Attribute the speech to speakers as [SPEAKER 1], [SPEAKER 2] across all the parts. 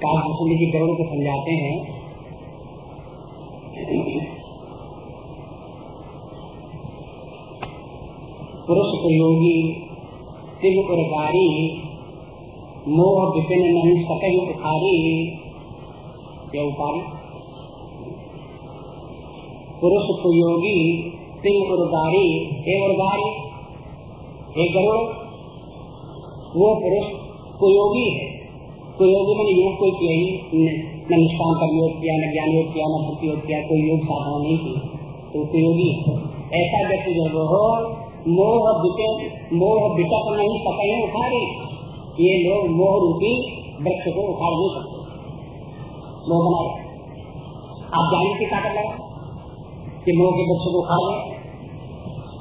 [SPEAKER 1] काल जी गरुड़ को समझाते हैं। पुरुष प्रयोगी उर्गारी मोह विपिन नहीं सके उखारी या उपारी पुरुष प्रयोगी शिव उर्गारी हे उर्गारी हे गरुड़, वो पुरुष कुयोगी है। कुयोगी मैंने योग कोई किया ही न निष्काम कर्म योग किया, न ज्ञान योग किया, न भक्ति योग किया, कोई योग साधना नहीं की। तो उपयोगी ऐसा व्यक्ति जब हो, मोह विकट मोह विकट नहीं सके उखाड़े ये लोग मोह रूपी वृक्ष को उखाड़ नहीं सकते। मोह बना आप जाने की ताकत लगा कि मोह के वृक्ष को उखाड़ लें।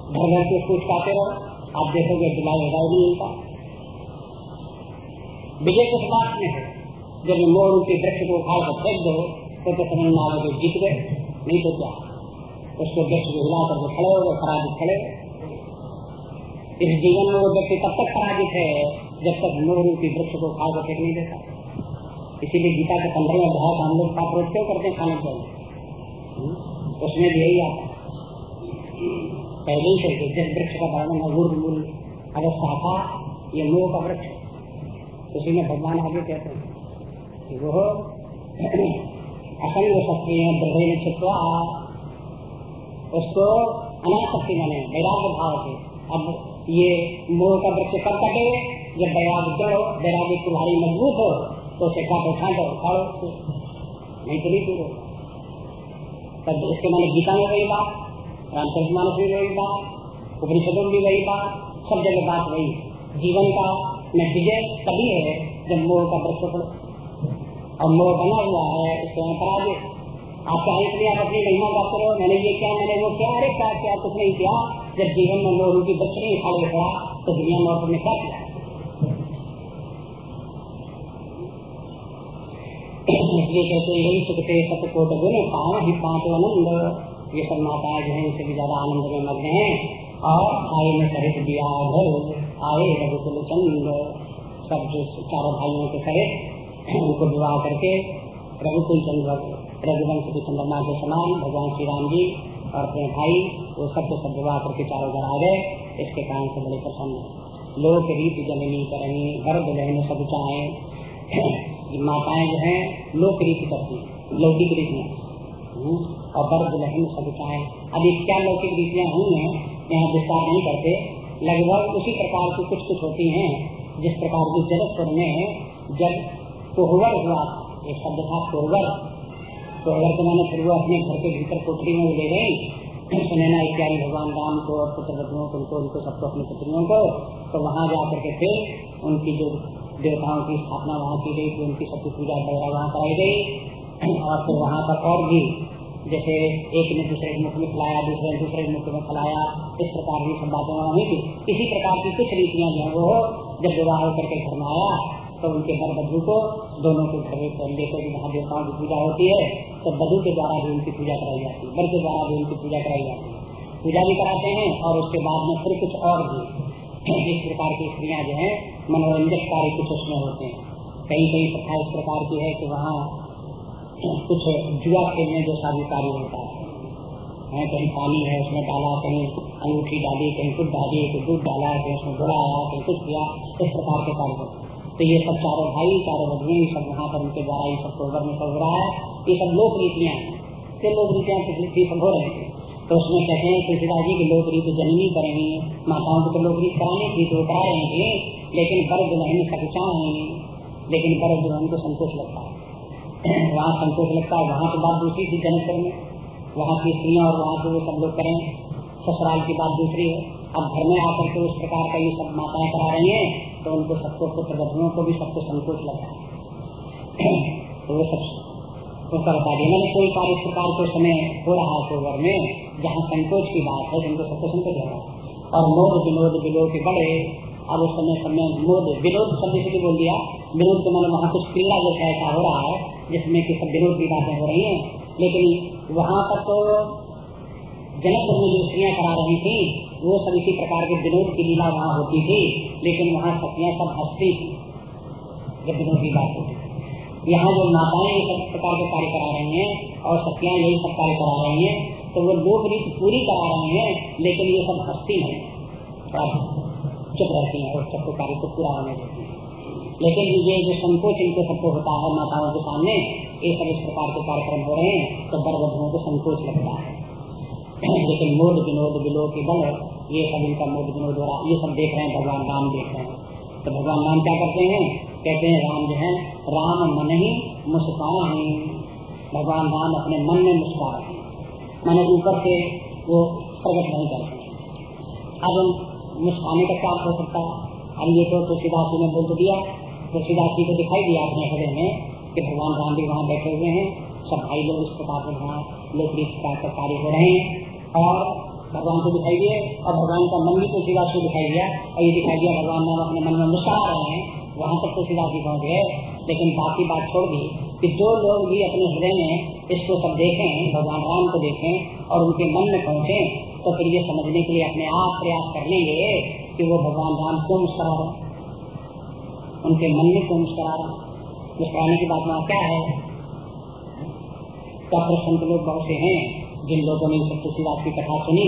[SPEAKER 1] घर घर के कुछ खाते रहो। आप देखोगे दिलाई होगा नहीं उनका। विजय किस बात में है। जब मोह रूपी वृक्ष को उखाड़ कर फेंक दो तो, तो समझ में आगे जीत गए नहीं तो क्या? उसको वृक्ष को हिला करके खड़े हो गए खराब खड़े। इस जीवन में वो व्यक्ति तब तक पराजित है जब तक मोह रूपी वृक्ष को खा कर फेंक नहीं देता। इसीलिए गीता के पंद्रह अध्याय का हम लोग पाप रोज क्यों करते हैं? खाने चाहिए हम्म? उसमें भी यही आता पहले ही करके जिस वृक्ष का वर्णन है गुरु मूल अगर शाखा ये मोह का वृक्ष उसी में भगवान आगे कहते हैं वो असंग शक्ति है में छिपा उसको अनाशक्ति माने, वैराग्य भाव से। अब ये मोह का वृक्ष कब कटे जब बैराग जड़ हो बैरागी तुम्हारी मज़बूत हो तो उसे काटो छाटो उखाड़ो नहीं तो नहीं पूरे तब इसके मैंने गीता में वही बात रामचरित मानस में वही बात, उपनिषदों में भी वही बात, सब जगह बात वही। जीवन का विजय तभी है जब मोह का वृक्ष और मोह बना हुआ है, उसके पराजय आप चाहे इसलिए आप अपनी महिमा गाते रहो मैंने ये क्या, मैंने वो क्या, अरे क्या क्या, कुछ नहीं किया। जब जीवन में मोह की बच्चे नहीं खा लेता तो दुनिया में और क्या किया? इसलिए कहते यही सुखते सतकोट गुण पाँव ही पाँच आनंद। ये सब माताएँ जो है इनसे भी ज़्यादा आनंद में मग्न है। और आए में सहित दिया घर आए रघुकुल चंद सब जो चारों भाइयों के सहित उनको विवाह करके रघुकुल चंद्र रघुवंश के चंद्रमा के समान भगवान श्री राम जी और अपने भाई वो सबको सब विवाह करके चारों घर आ गए इसके कारण से बड़े प्रसन्न है लोक रीत जननी करनी गर्भ रहने सब चाहे माताएँ जो है लोक रीत करती है लौकिक रीतियाँ हम्म, और गर्भ लहन सब चाहे अभी क्या लौकिक रीतियाँ हुई हैं यहाँ विस्तार नहीं करते। लगभग उसी प्रकार की कुछ कुछ होती हैं, जिस प्रकार की जनकपुर में जब कोहवर हुआ, एक शब्द था कोहवर तो अगर के मैंने फिर वो अपने घर के भीतर कोठरी में ले गई सुनैना इत्यादि भगवान राम को और पुत्र बधुओं को, उनको उनको, सबको अपनी पुत्रियों को तो वहाँ जा करके फिर उनकी जो देवताओं की स्थापना वहाँ की गई थी उनकी सबकी पूजा वगैरह वहाँ कराई गई। और फिर वहाँ पर और भी जैसे एक ने दूसरे के मुख में खिलाया, दूसरे ने दूसरे के मुख में खिलाया, इस प्रकार की सब बातें वहाँ हुई इसी प्रकार की कुछ रीतियाँ जो है, वो जब विवाह करके घर में आया तो उनके घर बधु को दोनों के घर लेकर वहाँ देवताओं की पूजा होती है तो बधु के द्वारा भी उनकी पूजा कराई जाती है बर के द्वारा भी उनकी पूजा कराई जाती है। पूजा भी कराते हैं और उसके बाद में फिर कुछ और भी इस प्रकार की स्त्रियाँ जो है, मनोरंजक कार्य कुछ उसमें होते हैं। कई कई प्रथा इस प्रकार की है कि वहाँ कुछ जुआ खेलने जैसा भी कार्य होता है। है, कहीं पानी है, उसमें डाला, कहीं अंगूठी डाली, कहीं कुछ डाली, कहीं दूध डाला, कहीं उसमें आया कहीं कुछ किया, इस प्रकार के कार्य तो ये सब चारों भाई, चारों बधुए सब वहाँ पर उनके द्वारा, ये सब प्रोग्राम में सब हो रहा है। ये सब लोक रीतियाँ हैं। ये लोक रीतियाँ पिछली सब हो रही तो उसमें कहते हैं तुलसीदास जी की लोक रीत जननी करेंगे माताओं को तो लोक रीत करानी थी तो करा रहे थे, लेकिन बर्द दुल्हन है लेकिन बर्द दुल्हन को संतोष लगता है। वहाँ संतोष लगता है, वहाँ तो बात दूसरी थी जनकपुर में। वहाँ की स्त्रियाँ और वहाँ के वो सब लोग करें। ससुराल की बात दूसरी है। अब घर में आकर के उस प्रकार का ये सब माताएँ करा रही हैं तो उनको सबको पुत्र बधुओं को भी सबको संकोच लगा तो वो सब तो कर पा मैंने कोई कार्य इस प्रकार के समय हो रहा है कोवर में, जहाँ संकोच की बात है जिनको सबको संकोच लगा और मोद विनोद विनोद के बड़े, अब उस समय समय मोद, विनोद शब्द से बोल दिया। विनोद के मैंने वहाँ कुछ क्रीड़ा जैसा ऐसा हो रहा है जिसमें कि सब विरोध की बातें हो रही हैं, लेकिन वहाँ पर तो जनकपुर में जो स्त्रियाँ करा रही थी, वो सब इसी प्रकार के विनोद की लीला वहाँ होती थी, लेकिन वहाँ सतियाँ सब हंसती थी, जब विनोद की बात होती यहाँ जो माताएँ ये सब प्रकार के कार्य करा रही हैं और सत्या यही सब कार्य करा रही हैं तो वो लोक रीत पूरी करा रहे हैं, लेकिन ये सब हस्ती है चुप रहती है और सबको कार्य को पूरा होने देती है। लेकिन ये जो संकोच इनको सबको होता है, माताओं के सामने, ये सब इस प्रकार के कार्यक्रम हो रहे हैं तो बड़बधुओं को संकोच लगता है। लेकिन मोद विनोद विलो के बल ये सब इनका मोद विनोद हो रहा ये सब देख रहे हैं, भगवान राम देख रहे हैं। तो भगवान राम क्या करते हैं? कहते हैं, राम जो है, राम मन ही मुस्कान। भगवान राम अपने मन में मुस्कान। मैंने ऊपर से वो प्रकट नहीं करते। अब मुस्काने का क्या हो सकता है? अब ये तो तुलसीदास जी ने बोल तो दिया तुलसीदास जी को दिखाई दिया अपने हृदय में कि भगवान राम भी वहाँ बैठे हुए हैं। सब भाई लोग इस प्रकार से वहाँ लोग प्रकार कार्य हो रहे हैं। और भगवान को दिखाई दिए, और भगवान का मन भी तुलसीदास को दिखाई दिया। और ये दिखाई दिया, भगवान राम अपने मन में मुस्कुरा रहे हैं। वहाँ तक तो सीधा जी पहुँच गए। लेकिन बाकी बात छोड़ दी कि जो लोग भी अपने हृदय में इसको सब देखें, भगवान राम को देखें, और उनके मन में पहुँचे तो फिर ये समझने के लिए अपने आप प्रयास कर लेंगे कि वो भगवान राम क्यों मुस्करा रहे उनके मन में क्यों मुस्करा रहे मुस्कराने की बात वहाँ क्या है? क्या संत लोग बहुत से हैं, जिन लोगों ने सब तुलसीदास की कथा सुनी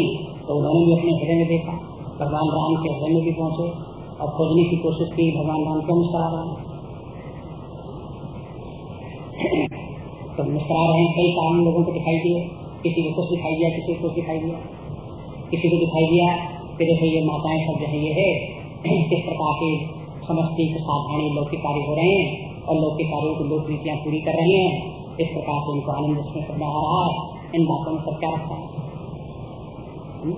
[SPEAKER 1] तो उन्होंने भी अपने हृदय में देखा, भगवान राम के हृदय में भी पहुँचे और खोजने की कोशिश की, भगवान राम क्यों मुस्करा रहे। तो मुस्करा रहे हैं कई कारण लोगों को दिखाई दिए, किसी को कुछ दिखाई दिया, किसी को कुछ दिखाई दिया। किसी को दिखाई दिया कि जैसे ये माताएँ सब जो है, ये है, किस प्रकार की समस्ती सावधानी लौकिक कार्य हो रहे हैं और लौकिक कार्यों की लोक नीतियाँ पूरी कर रही हैं। इस प्रकार से इनको आनंद इसमें करना आ रहा है। इन बातों में सब क्या रखता है? हम्म?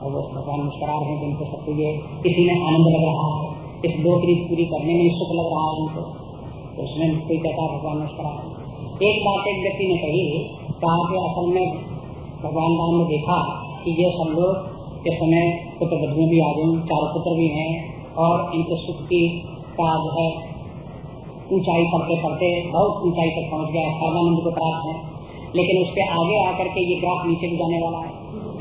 [SPEAKER 1] और वो भगवान मुस्करा रहे हैं जिनको सब ये किसी में आनंद लग रहा है। इस दो रीत पूरी करने में सुख लग रहा है उनको। तो उसमें कोई कहता है, भगवान मुस्करा एक बात एक व्यक्ति ने कही कहा कि असल में भगवान राम ने देखा कि ये सब लोग इस समय पुत्र बधुएँ भी आ गई चारों पुत्र भी हैं। और इनके सुख की का जो है। ऊंचाई पढ़ते पढ़ते बहुत ऊंचाई तक पहुँच गया, सर्वानंद को प्राप्त है। लेकिन उसके आगे आकर के ये ग्राफ नीचे भी जाने वाला है।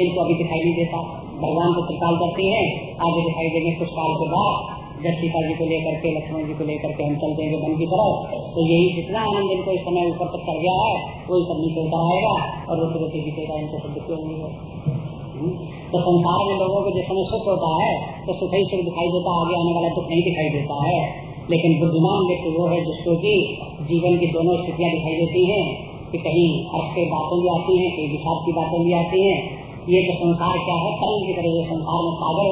[SPEAKER 1] इनको अभी दिखाई नहीं देता। भगवान को त्रिकाल करती है, आगे दिखाई देंगे कुछ साल के बाद। जब सीता जी को लेकर के, लक्ष्मण जी को लेकर के हम चलते हैं वन की तरफ़। तो यही जितना आनंद इनको इस समय ऊपर तक कर गया है, वही सब नीचे उतर आएगा और रोटी रोटी बीतेगा इनको सब दुखी होंगे? तो संसार में लोगों को जिस समय सुख होता है तो सुख ही सुख दिखाई देता है आगे आने वाला दुख नहीं दिखाई देता है। लेकिन बुद्धिमान व्यक्ति वो है जिसको की जीवन की दोनों स्थितियाँ दिखाई देती है, कि कहीं अर्थ की बातें भी आती हैं, कहीं विषाद की बातें भी आती हैं। ये तो संसार क्या है तरंग की तरह संसार में सागर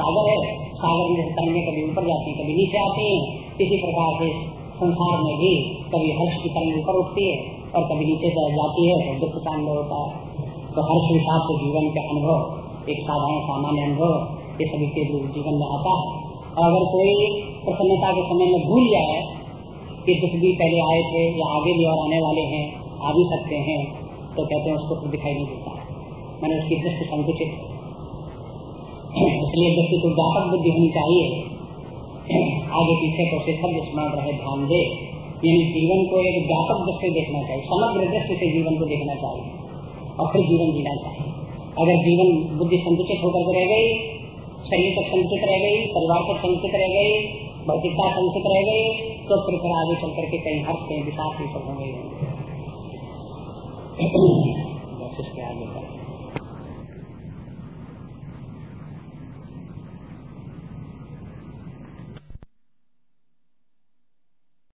[SPEAKER 1] सागर है। सागर में तरंगे कभी ऊपर जाती है कभी नीचे आती है। इसी प्रकार से संसार में भी कभी हर्ष की तरंग ऊपर उठती है, और कभी नीचे जाती है तो दुख का होता है। तो हर्ष हिसाब से जीवन के अनुभव, एक साधारण सामान्य अनुभव, ये सभी के जीवन में आता है। और अगर कोई प्रसन्नता के समय में भूल जाए कि दुख भी पहले आए थे या आगे भी और आने वाले हैं, आ भी सकते हैं तो कहते हैं उसको दिखाई नहीं देता। मैंने उसकी दृष्टि संकुचित। इसलिए दृष्टि को व्यापक बुद्धि होनी चाहिए। आगे पीछे को से सब स्मरण रहे, ध्यान दे। यानी जीवन को एक व्यापक दृष्टि देखना चाहिए, समग्र दृष्टि से जीवन को देखना चाहिए। और फिर जीवन जीना चाहिए अगर जीवन बुद्धि संकुचित होकर रह गई, शरीर तक संकुचित रह गई, परिवार तक संकुचित रह गई भौतिकता संकुचित रह गई तो फिर फिर आगे चल करके कहीं हर्ष कहीं विशाख सब हो आगे